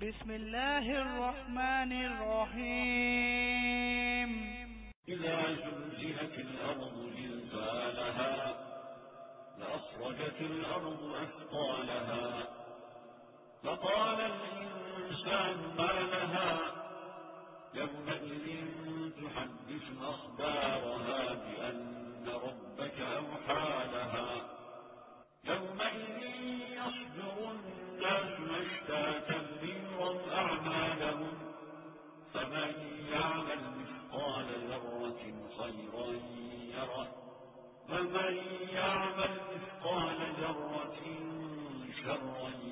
بسم الله الرحمن الرحيم. إذا زلزلت الأرض زلزالها لأخرجت الأرض أثقالها فقال الإنسان ما لها يومئذ يره ومن يعمل مثقال ذرة شرا